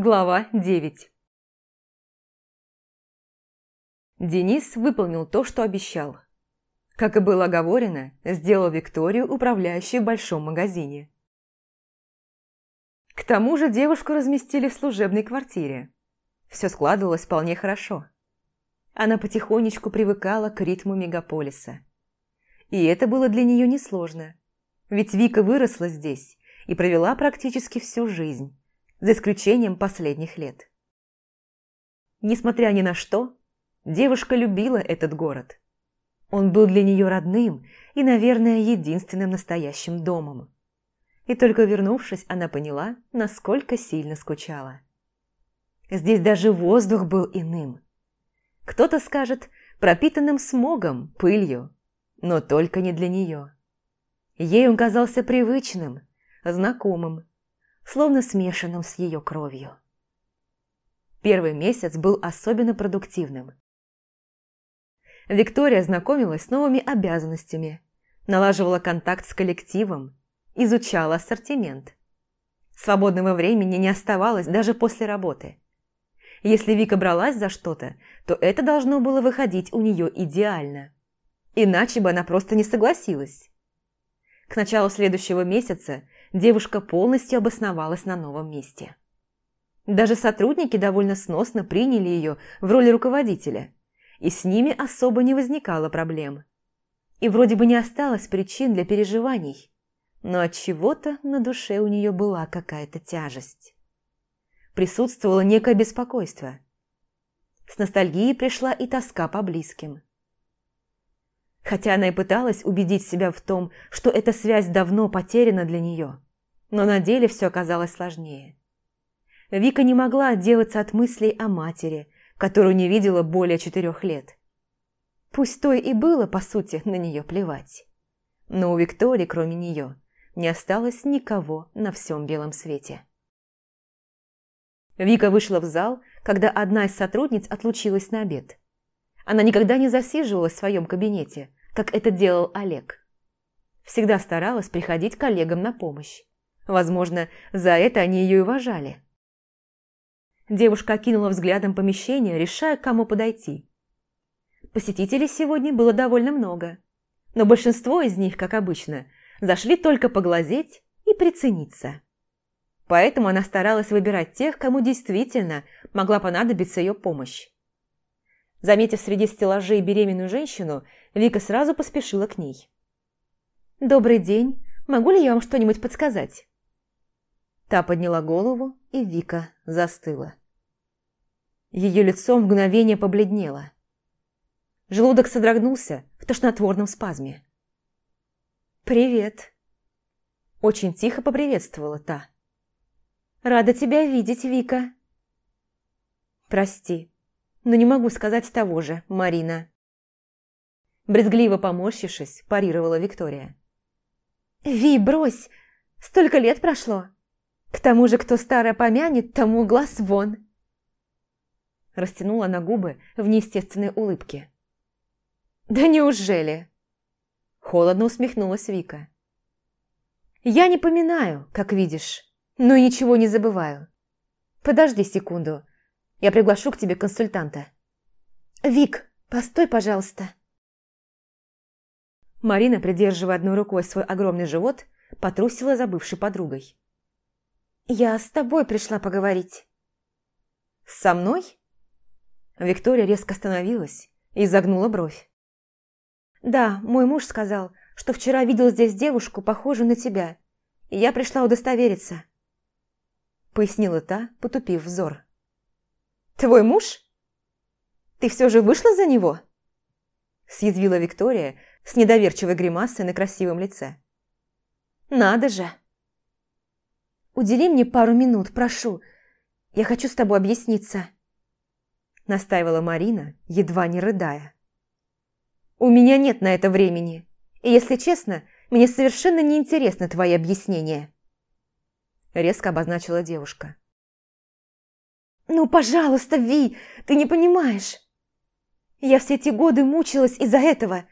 Глава 9 Денис выполнил то, что обещал. Как и было оговорено, сделал Викторию управляющей в большом магазине. К тому же девушку разместили в служебной квартире. Все складывалось вполне хорошо. Она потихонечку привыкала к ритму мегаполиса. И это было для нее несложно, ведь Вика выросла здесь и провела практически всю жизнь, за исключением последних лет. Несмотря ни на что, девушка любила этот город. Он был для нее родным и, наверное, единственным настоящим домом. И только вернувшись, она поняла, насколько сильно скучала. Здесь даже воздух был иным. Кто-то скажет, пропитанным смогом, пылью, но только не для нее. Ей он казался привычным, знакомым, словно смешанным с ее кровью. Первый месяц был особенно продуктивным. Виктория знакомилась с новыми обязанностями, налаживала контакт с коллективом, изучала ассортимент. Свободного времени не оставалось даже после работы. Если Вика бралась за что-то, то это должно было выходить у нее идеально. Иначе бы она просто не согласилась. К началу следующего месяца девушка полностью обосновалась на новом месте. Даже сотрудники довольно сносно приняли ее в роли руководителя, и с ними особо не возникало проблем. И вроде бы не осталось причин для переживаний, но от чего-то на душе у нее была какая-то тяжесть. Присутствовало некое беспокойство. С ностальгией пришла и тоска по близким. Хотя она и пыталась убедить себя в том, что эта связь давно потеряна для нее, но на деле все оказалось сложнее. Вика не могла отделаться от мыслей о матери, которую не видела более четырех лет. Пусть той и было, по сути, на нее плевать. Но у Виктории, кроме нее, не осталось никого на всем белом свете. Вика вышла в зал, когда одна из сотрудниц отлучилась на обед. Она никогда не засиживалась в своем кабинете, как это делал Олег. Всегда старалась приходить коллегам на помощь. Возможно, за это они ее и уважали. Девушка окинула взглядом помещение, решая, к кому подойти. Посетителей сегодня было довольно много, но большинство из них, как обычно, зашли только поглазеть и прицениться. Поэтому она старалась выбирать тех, кому действительно могла понадобиться ее помощь. Заметив среди стеллажей беременную женщину, Вика сразу поспешила к ней. «Добрый день. Могу ли я вам что-нибудь подсказать?» Та подняла голову, и Вика застыла. Ее лицо в мгновение побледнело. Желудок содрогнулся в тошнотворном спазме. «Привет!» Очень тихо поприветствовала та. «Рада тебя видеть, Вика!» «Прости, но не могу сказать того же, Марина». Брезгливо поморщившись, парировала Виктория. «Ви, брось! Столько лет прошло! К тому же, кто старое помянет, тому глаз вон!» Растянула на губы в неестественной улыбке. «Да неужели?» Холодно усмехнулась Вика. «Я не поминаю, как видишь, но ничего не забываю. Подожди секунду, я приглашу к тебе консультанта. Вик, постой, пожалуйста. Марина, придерживая одной рукой свой огромный живот, потрусила за бывшей подругой. «Я с тобой пришла поговорить». «Со мной?» Виктория резко остановилась и загнула бровь. «Да, мой муж сказал, что вчера видел здесь девушку, похожую на тебя, и я пришла удостовериться», пояснила та, потупив взор. «Твой муж? Ты все же вышла за него?» Съязвила Виктория с недоверчивой гримасой на красивом лице. «Надо же!» «Удели мне пару минут, прошу. Я хочу с тобой объясниться», настаивала Марина, едва не рыдая. «У меня нет на это времени, и, если честно, мне совершенно не интересно твои объяснения», резко обозначила девушка. «Ну, пожалуйста, Ви, ты не понимаешь. Я все эти годы мучилась из-за этого.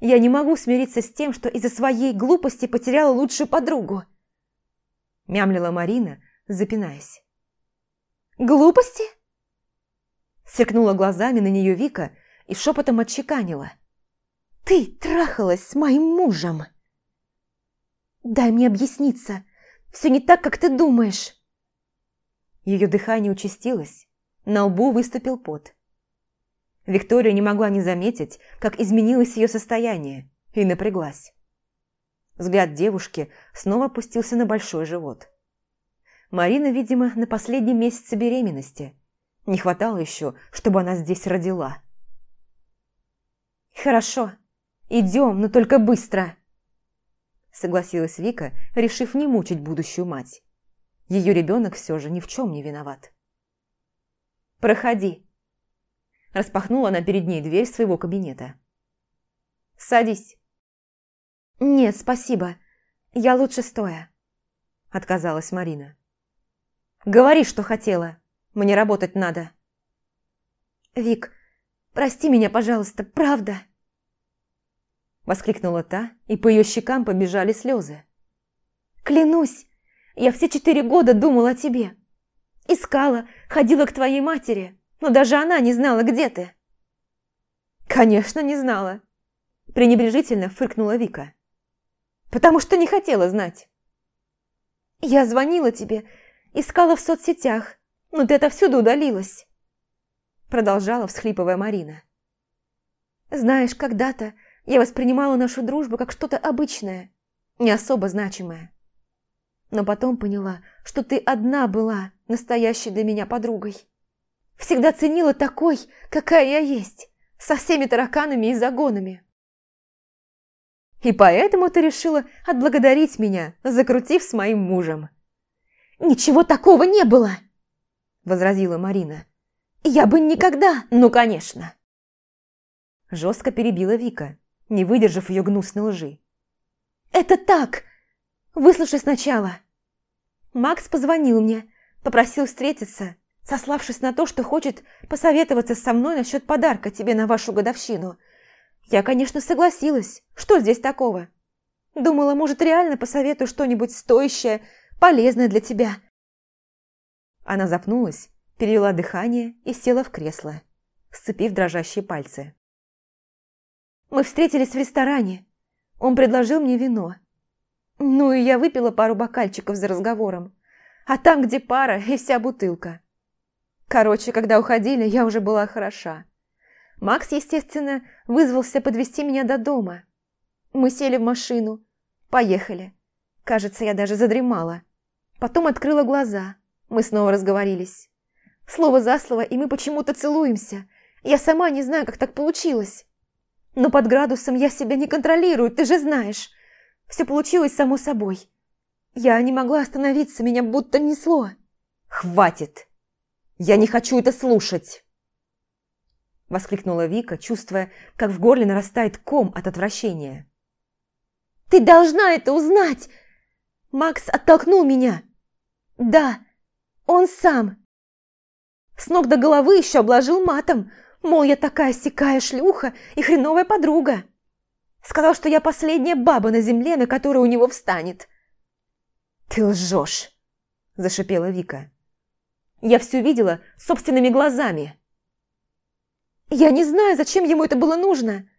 Я не могу смириться с тем, что из-за своей глупости потеряла лучшую подругу». Мямлила Марина, запинаясь. Глупости?» Сверкнула глазами на нее Вика и шепотом отчеканила. «Ты трахалась с моим мужем!» «Дай мне объясниться. Все не так, как ты думаешь!» Ее дыхание участилось, на лбу выступил пот. Виктория не могла не заметить, как изменилось ее состояние, и напряглась. Взгляд девушки снова опустился на большой живот. Марина, видимо, на последнем месяце беременности. Не хватало еще, чтобы она здесь родила. «Хорошо, идем, но только быстро!» Согласилась Вика, решив не мучить будущую мать. Ее ребенок все же ни в чем не виноват. «Проходи!» Распахнула она перед ней дверь своего кабинета. «Садись!» «Нет, спасибо. Я лучше стоя», – отказалась Марина. «Говори, что хотела. Мне работать надо». «Вик, прости меня, пожалуйста, правда?» Воскликнула та, и по ее щекам побежали слезы. «Клянусь, я все четыре года думала о тебе. Искала, ходила к твоей матери, но даже она не знала, где ты». «Конечно, не знала», – пренебрежительно фыркнула Вика. «Потому что не хотела знать». «Я звонила тебе, искала в соцсетях, но ты отовсюду удалилась», – продолжала, всхлипывая Марина. «Знаешь, когда-то я воспринимала нашу дружбу как что-то обычное, не особо значимое. Но потом поняла, что ты одна была настоящей для меня подругой. Всегда ценила такой, какая я есть, со всеми тараканами и загонами. И поэтому ты решила отблагодарить меня, закрутив с моим мужем. «Ничего такого не было!» – возразила Марина. «Я бы никогда, ну, конечно!» Жестко перебила Вика, не выдержав ее гнусной лжи. «Это так! Выслушай сначала!» Макс позвонил мне, попросил встретиться, сославшись на то, что хочет посоветоваться со мной насчет подарка тебе на вашу годовщину. Я, конечно, согласилась. Что здесь такого? Думала, может, реально посоветую что-нибудь стоящее, полезное для тебя. Она запнулась, перевела дыхание и села в кресло, сцепив дрожащие пальцы. Мы встретились в ресторане. Он предложил мне вино. Ну и я выпила пару бокальчиков за разговором. А там, где пара, и вся бутылка. Короче, когда уходили, я уже была хороша. Макс, естественно, вызвался подвести меня до дома. Мы сели в машину, поехали. Кажется, я даже задремала. Потом открыла глаза. Мы снова разговорились. Слово за слово, и мы почему-то целуемся. Я сама не знаю, как так получилось. Но под градусом я себя не контролирую, ты же знаешь. Все получилось само собой. Я не могла остановиться, меня будто несло. «Хватит!» «Я не хочу это слушать!» Воскликнула Вика, чувствуя, как в горле нарастает ком от отвращения. «Ты должна это узнать!» Макс оттолкнул меня. «Да, он сам!» С ног до головы еще обложил матом, мол, я такая сякая шлюха и хреновая подруга. Сказал, что я последняя баба на земле, на которую у него встанет. «Ты лжешь!» – зашипела Вика. Я все видела собственными глазами. Я не знаю, зачем ему это было нужно.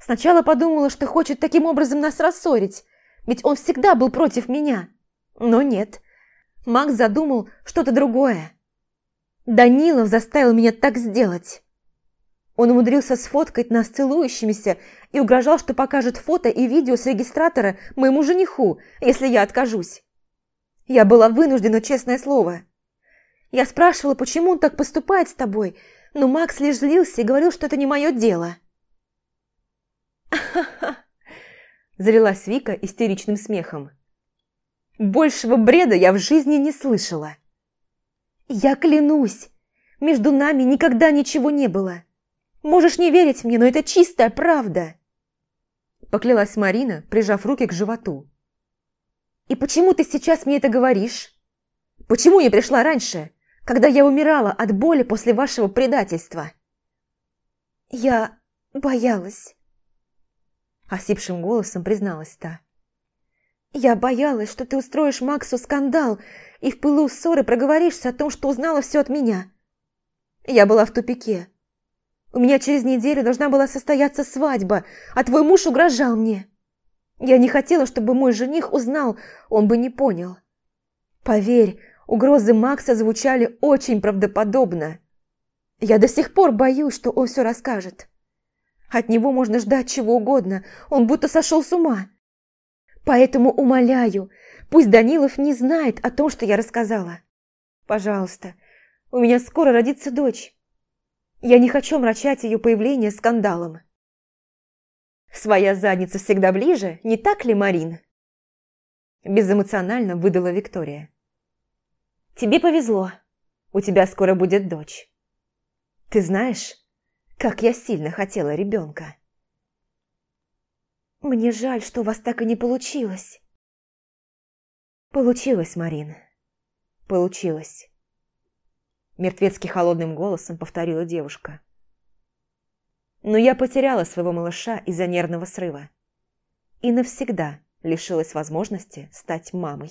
Сначала подумала, что хочет таким образом нас рассорить, ведь он всегда был против меня. Но нет. Макс задумал что-то другое. Данилов заставил меня так сделать. Он умудрился сфоткать нас целующимися и угрожал, что покажет фото и видео с регистратора моему жениху, если я откажусь. Я была вынуждена, честное слово. Я спрашивала, почему он так поступает с тобой, но Макс лишь злился и говорил, что это не мое дело. «Ха-ха!» – залилась Вика истеричным смехом. «Большего бреда я в жизни не слышала!» «Я клянусь, между нами никогда ничего не было. Можешь не верить мне, но это чистая правда!» Поклялась Марина, прижав руки к животу. «И почему ты сейчас мне это говоришь? Почему не пришла раньше? когда я умирала от боли после вашего предательства?» «Я боялась», – осипшим голосом призналась та. Я боялась, что ты устроишь Максу скандал и в пылу ссоры проговоришься о том, что узнала все от меня. Я была в тупике. У меня через неделю должна была состояться свадьба, а твой муж угрожал мне. Я не хотела, чтобы мой жених узнал, он бы не понял. Поверь, угрозы Макса звучали очень правдоподобно. Я до сих пор боюсь, что он все расскажет. От него можно ждать чего угодно, он будто сошел с ума. Поэтому умоляю, пусть Данилов не знает о том, что я рассказала. Пожалуйста, у меня скоро родится дочь. Я не хочу мрачать ее появление скандалом. Своя задница всегда ближе, не так ли, Марин? Безэмоционально выдала Виктория. Тебе повезло. У тебя скоро будет дочь. Ты знаешь, как я сильно хотела ребенка. Мне жаль, что у вас так и не получилось. Получилось, Марин. Получилось. Мертвецки холодным голосом повторила девушка. Но я потеряла своего малыша из-за нервного срыва. И навсегда лишилась возможности стать мамой.